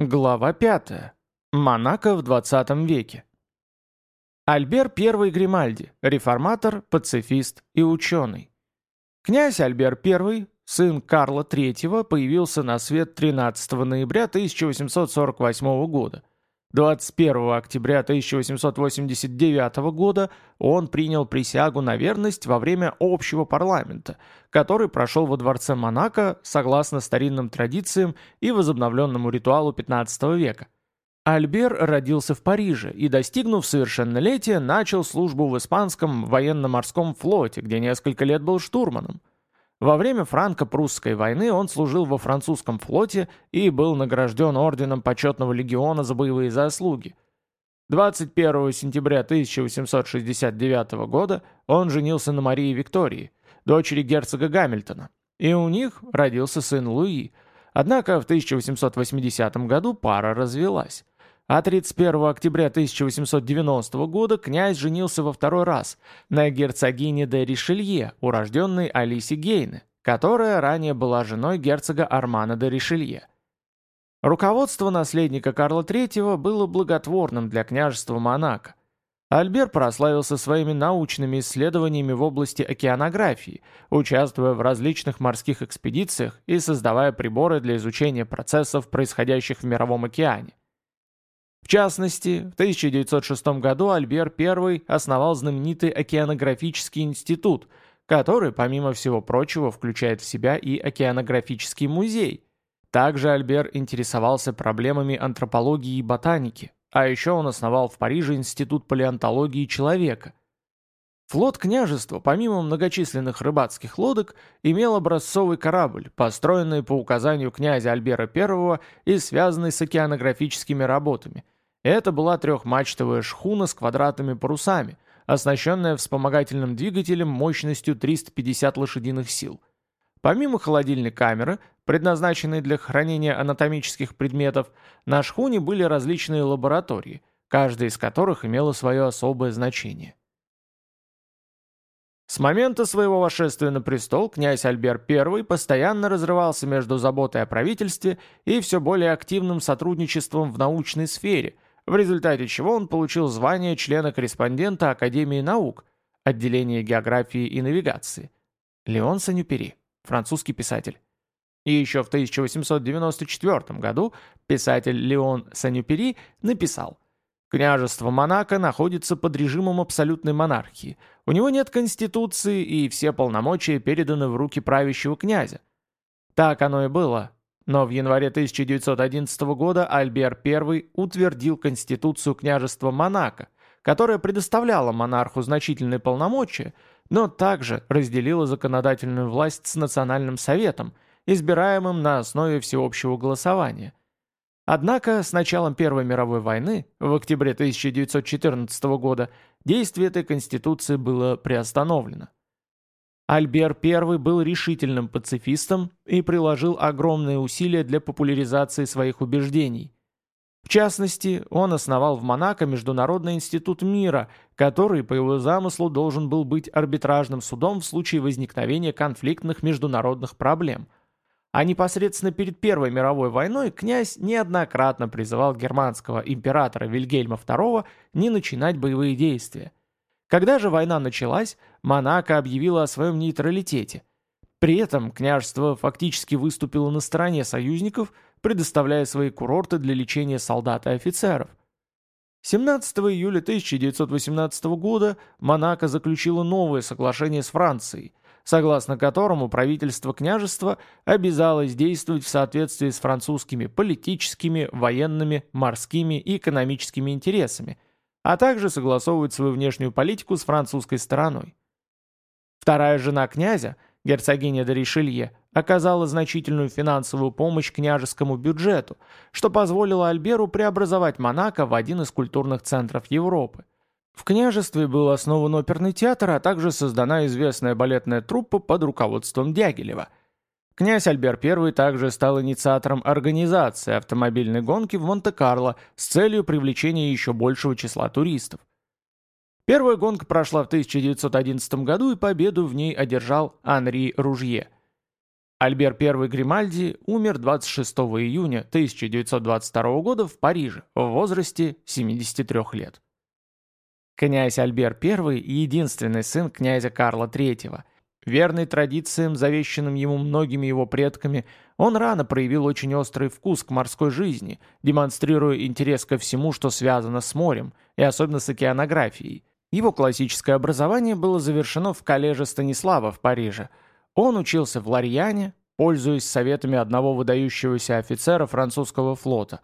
Глава 5. Монако в 20 веке. Альбер I Гримальди, реформатор, пацифист и ученый. Князь Альбер I, сын Карла III, появился на свет 13 ноября 1848 года. 21 октября 1889 года он принял присягу на верность во время общего парламента, который прошел во дворце Монако согласно старинным традициям и возобновленному ритуалу XV века. Альбер родился в Париже и, достигнув совершеннолетия, начал службу в испанском военно-морском флоте, где несколько лет был штурманом. Во время франко-прусской войны он служил во французском флоте и был награжден орденом почетного легиона за боевые заслуги. 21 сентября 1869 года он женился на Марии Виктории, дочери герцога Гамильтона, и у них родился сын Луи. Однако в 1880 году пара развелась. А 31 октября 1890 года князь женился во второй раз на герцогине де Ришелье, урожденной Алисе Гейне, которая ранее была женой герцога Армана де Ришелье. Руководство наследника Карла III было благотворным для княжества Монако. Альбер прославился своими научными исследованиями в области океанографии, участвуя в различных морских экспедициях и создавая приборы для изучения процессов, происходящих в Мировом океане. В частности, в 1906 году Альбер I основал знаменитый океанографический институт, который, помимо всего прочего, включает в себя и океанографический музей. Также Альбер интересовался проблемами антропологии и ботаники, а еще он основал в Париже Институт палеонтологии человека. Флот княжества, помимо многочисленных рыбацких лодок, имел образцовый корабль, построенный по указанию князя Альбера I и связанный с океанографическими работами – это была трехмачтовая шхуна с квадратными парусами, оснащенная вспомогательным двигателем мощностью 350 лошадиных сил. Помимо холодильной камеры, предназначенной для хранения анатомических предметов, на шхуне были различные лаборатории, каждая из которых имела свое особое значение. С момента своего восшествия на престол князь Альбер I постоянно разрывался между заботой о правительстве и все более активным сотрудничеством в научной сфере – в результате чего он получил звание члена-корреспондента Академии наук, отделения географии и навигации. Леон Санюпери, французский писатель. И еще в 1894 году писатель Леон Санюпери написал «Княжество Монако находится под режимом абсолютной монархии. У него нет конституции, и все полномочия переданы в руки правящего князя. Так оно и было, но в январе 1911 года Альбер I утвердил Конституцию княжества Монако, которая предоставляла монарху значительные полномочия, но также разделила законодательную власть с Национальным советом, избираемым на основе всеобщего голосования. Однако с началом Первой мировой войны, в октябре 1914 года, действие этой Конституции было приостановлено. Альбер I был решительным пацифистом и приложил огромные усилия для популяризации своих убеждений. В частности, он основал в Монако Международный институт мира, который, по его замыслу, должен был быть арбитражным судом в случае возникновения конфликтных международных проблем. А непосредственно перед Первой мировой войной князь неоднократно призывал германского императора Вильгельма II не начинать боевые действия. Когда же война началась, Монако объявила о своем нейтралитете. При этом княжество фактически выступило на стороне союзников, предоставляя свои курорты для лечения солдат и офицеров. 17 июля 1918 года Монако заключило новое соглашение с Францией, согласно которому правительство княжества обязалось действовать в соответствии с французскими политическими, военными, морскими и экономическими интересами – а также согласовывать свою внешнюю политику с французской стороной. Вторая жена князя, герцогиня де Ришелье, оказала значительную финансовую помощь княжескому бюджету, что позволило Альберу преобразовать Монако в один из культурных центров Европы. В княжестве был основан оперный театр, а также создана известная балетная труппа под руководством Дягилева – Князь Альбер I также стал инициатором организации автомобильной гонки в Монте-Карло с целью привлечения еще большего числа туристов. Первая гонка прошла в 1911 году, и победу в ней одержал Анри Ружье. Альбер I Гримальди умер 26 июня 1922 года в Париже в возрасте 73 лет. Князь Альбер I – единственный сын князя Карла III. Верный традициям, завещанным ему многими его предками, он рано проявил очень острый вкус к морской жизни, демонстрируя интерес ко всему, что связано с морем, и особенно с океанографией. Его классическое образование было завершено в коллеже Станислава в Париже – он учился в Ларьяне, пользуясь советами одного выдающегося офицера французского флота.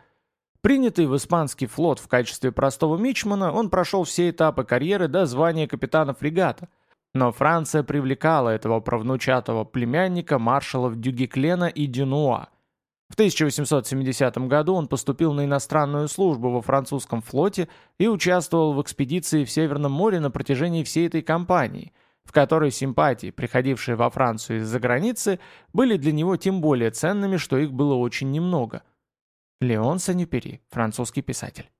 Принятый в испанский флот в качестве простого мичмана, он прошел все этапы карьеры до звания капитана фрегата. Но Франция привлекала этого правнучатого племянника маршалов Дюгеклена и Дюнуа. В 1870 году он поступил на иностранную службу во французском флоте и участвовал в экспедиции в Северном море на протяжении всей этой кампании – в которой симпатии, приходившие во Францию из-за границы, были для него тем более ценными, что их было очень немного. Леон Санюпери, французский писатель.